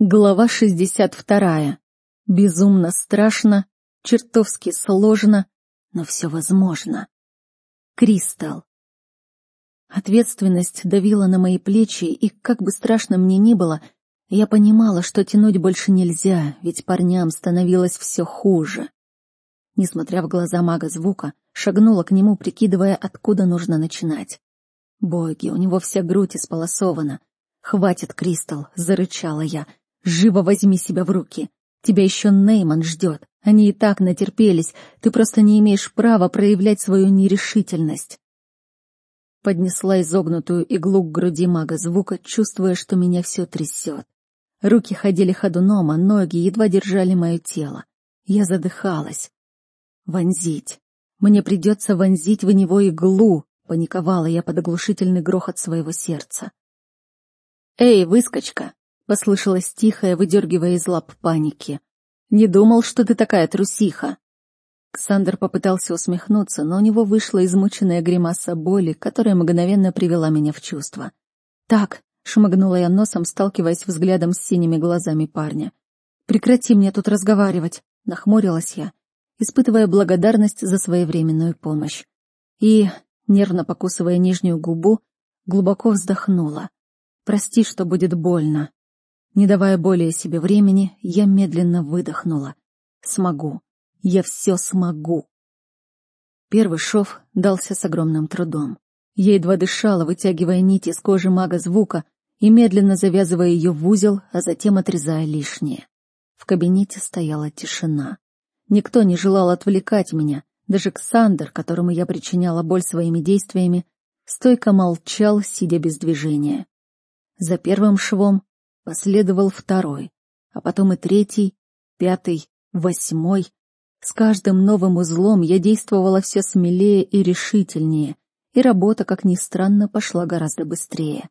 Глава 62. Безумно страшно, чертовски сложно, но все возможно. Кристалл. Ответственность давила на мои плечи, и как бы страшно мне ни было, я понимала, что тянуть больше нельзя, ведь парням становилось все хуже. Несмотря в глаза мага звука, шагнула к нему, прикидывая, откуда нужно начинать. Боги, у него вся грудь исполосована. «Хватит, Кристалл!» — зарычала я — Живо возьми себя в руки. Тебя еще Нейман ждет. Они и так натерпелись. Ты просто не имеешь права проявлять свою нерешительность. Поднесла изогнутую иглу к груди мага звука, чувствуя, что меня все трясет. Руки ходили ходуном, а ноги едва держали мое тело. Я задыхалась. Вонзить. Мне придется вонзить в него иглу, паниковала я под оглушительный грохот своего сердца. «Эй, выскочка!» Послышалось тихое, выдергивая из лап паники. «Не думал, что ты такая трусиха!» Ксандр попытался усмехнуться, но у него вышла измученная гримаса боли, которая мгновенно привела меня в чувство. «Так», — шмыгнула я носом, сталкиваясь взглядом с синими глазами парня. «Прекрати мне тут разговаривать», — нахмурилась я, испытывая благодарность за своевременную помощь. И, нервно покусывая нижнюю губу, глубоко вздохнула. «Прости, что будет больно». Не давая более себе времени, я медленно выдохнула. Смогу. Я все смогу. Первый шов дался с огромным трудом. Я едва дышала, вытягивая нить из кожи мага звука и медленно завязывая ее в узел, а затем отрезая лишнее. В кабинете стояла тишина. Никто не желал отвлекать меня, даже Ксандр, которому я причиняла боль своими действиями, стойко молчал, сидя без движения. За первым швом Последовал второй, а потом и третий, пятый, восьмой. С каждым новым узлом я действовала все смелее и решительнее, и работа, как ни странно, пошла гораздо быстрее.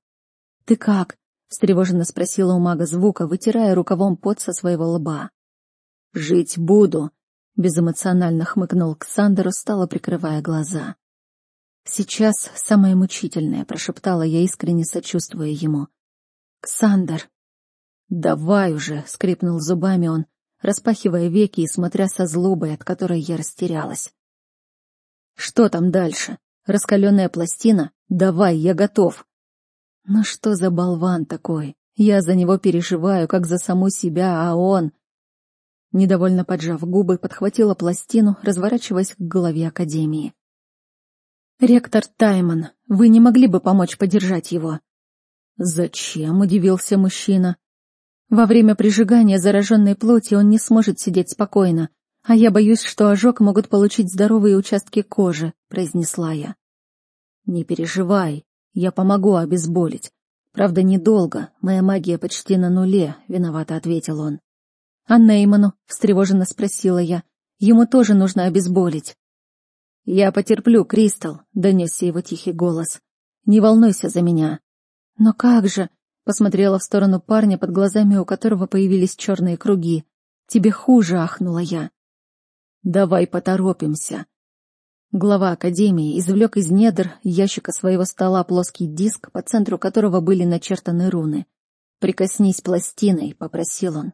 «Ты как?» — встревоженно спросила у мага звука, вытирая рукавом пот со своего лба. «Жить буду», — безэмоционально хмыкнул Ксандер, устало прикрывая глаза. «Сейчас самое мучительное», — прошептала я, искренне сочувствуя ему. «Ксандер!» «Давай уже!» — скрипнул зубами он, распахивая веки и смотря со злобой, от которой я растерялась. «Что там дальше? Раскаленная пластина? Давай, я готов!» «Ну что за болван такой? Я за него переживаю, как за саму себя, а он...» Недовольно поджав губы, подхватила пластину, разворачиваясь к голове Академии. «Ректор Тайман, вы не могли бы помочь подержать его?» «Зачем?» — удивился мужчина. Во время прижигания зараженной плоти он не сможет сидеть спокойно, а я боюсь, что ожог могут получить здоровые участки кожи», — произнесла я. «Не переживай, я помогу обезболить. Правда, недолго, моя магия почти на нуле», — виновато ответил он. «А Нейману?» — встревоженно спросила я. «Ему тоже нужно обезболить». «Я потерплю, Кристал», — донесся его тихий голос. «Не волнуйся за меня». «Но как же?» Посмотрела в сторону парня, под глазами у которого появились черные круги. «Тебе хуже», — ахнула я. «Давай поторопимся». Глава Академии извлек из недр ящика своего стола плоский диск, по центру которого были начертаны руны. «Прикоснись пластиной», — попросил он.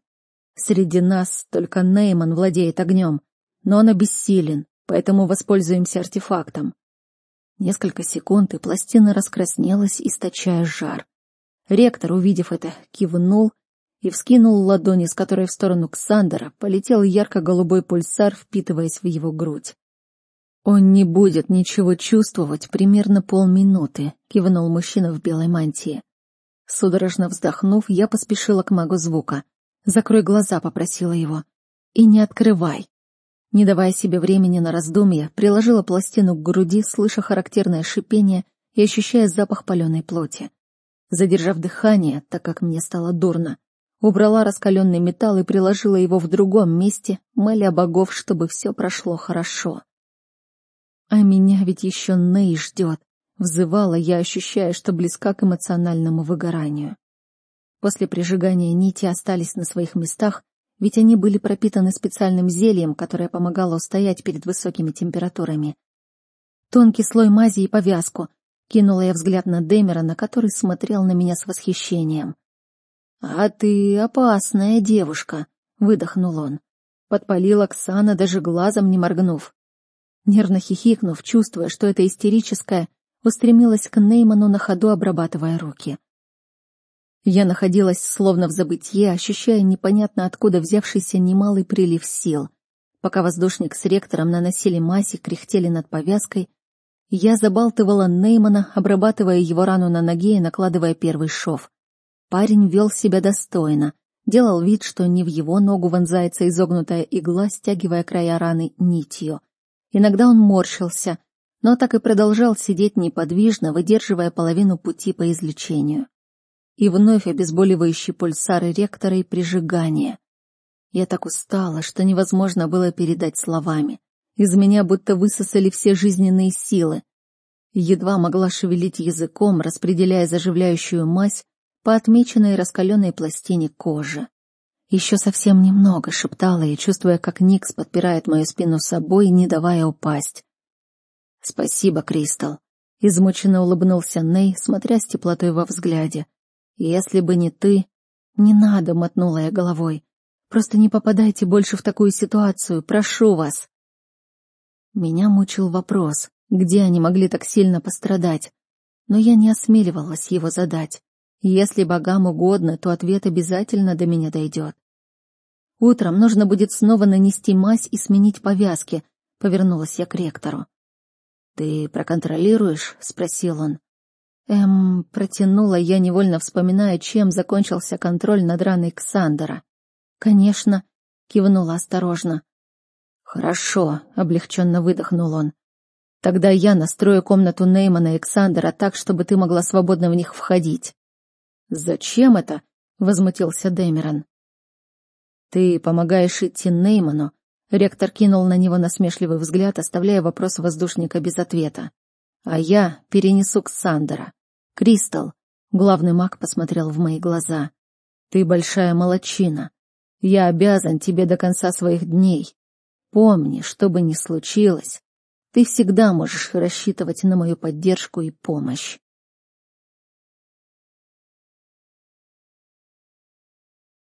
«Среди нас только Нейман владеет огнем, но он обессилен, поэтому воспользуемся артефактом». Несколько секунд, и пластина раскраснелась, источая жар. Ректор, увидев это, кивнул и вскинул ладони, с которой в сторону Ксандера полетел ярко-голубой пульсар, впитываясь в его грудь. «Он не будет ничего чувствовать примерно полминуты», — кивнул мужчина в белой мантии. Судорожно вздохнув, я поспешила к магу звука. «Закрой глаза», — попросила его. «И не открывай». Не давая себе времени на раздумья, приложила пластину к груди, слыша характерное шипение и ощущая запах паленой плоти. Задержав дыхание, так как мне стало дурно, убрала раскаленный металл и приложила его в другом месте, моля богов, чтобы все прошло хорошо. А меня ведь еще Ней ждет, взывала я, ощущая, что близка к эмоциональному выгоранию. После прижигания нити остались на своих местах, ведь они были пропитаны специальным зельем, которое помогало устоять перед высокими температурами. Тонкий слой мази и повязку, Кинула я взгляд на Демера, на который смотрел на меня с восхищением. «А ты опасная девушка», — выдохнул он. Подпалил Оксана, даже глазом не моргнув. Нервно хихикнув, чувствуя, что это истерическое, устремилась к Нейману на ходу, обрабатывая руки. Я находилась словно в забытье, ощущая непонятно откуда взявшийся немалый прилив сил. Пока воздушник с ректором наносили и кряхтели над повязкой, я забалтывала Неймана, обрабатывая его рану на ноге и накладывая первый шов. Парень вел себя достойно, делал вид, что не в его ногу вонзается изогнутая игла, стягивая края раны нитью. Иногда он морщился, но так и продолжал сидеть неподвижно, выдерживая половину пути по излечению и вновь обезболивающий пульсары ректора и прижигание. Я так устала, что невозможно было передать словами. Из меня будто высосали все жизненные силы. Едва могла шевелить языком, распределяя заживляющую мазь по отмеченной раскаленной пластине кожи. Еще совсем немного, шептала я, чувствуя, как Никс подпирает мою спину собой, не давая упасть. «Спасибо, Кристал», — измученно улыбнулся Ней, смотря с теплотой во взгляде. Если бы не ты... Не надо, мотнула я головой. Просто не попадайте больше в такую ситуацию, прошу вас. Меня мучил вопрос, где они могли так сильно пострадать. Но я не осмеливалась его задать. Если богам угодно, то ответ обязательно до меня дойдет. Утром нужно будет снова нанести мазь и сменить повязки, повернулась я к ректору. Ты проконтролируешь? спросил он. Эм, протянула я, невольно вспоминая, чем закончился контроль над раной Ксандера. Конечно, кивнула осторожно. Хорошо, облегченно выдохнул он. Тогда я настрою комнату Неймана и Ксандера так, чтобы ты могла свободно в них входить. Зачем это? возмутился Дэмерон. Ты помогаешь идти Нейману. Ректор кинул на него насмешливый взгляд, оставляя вопрос воздушника без ответа. А я перенесу Ксандера. Кристал, главный маг посмотрел в мои глаза. Ты большая молочина. Я обязан тебе до конца своих дней. Помни, что бы ни случилось, ты всегда можешь рассчитывать на мою поддержку и помощь.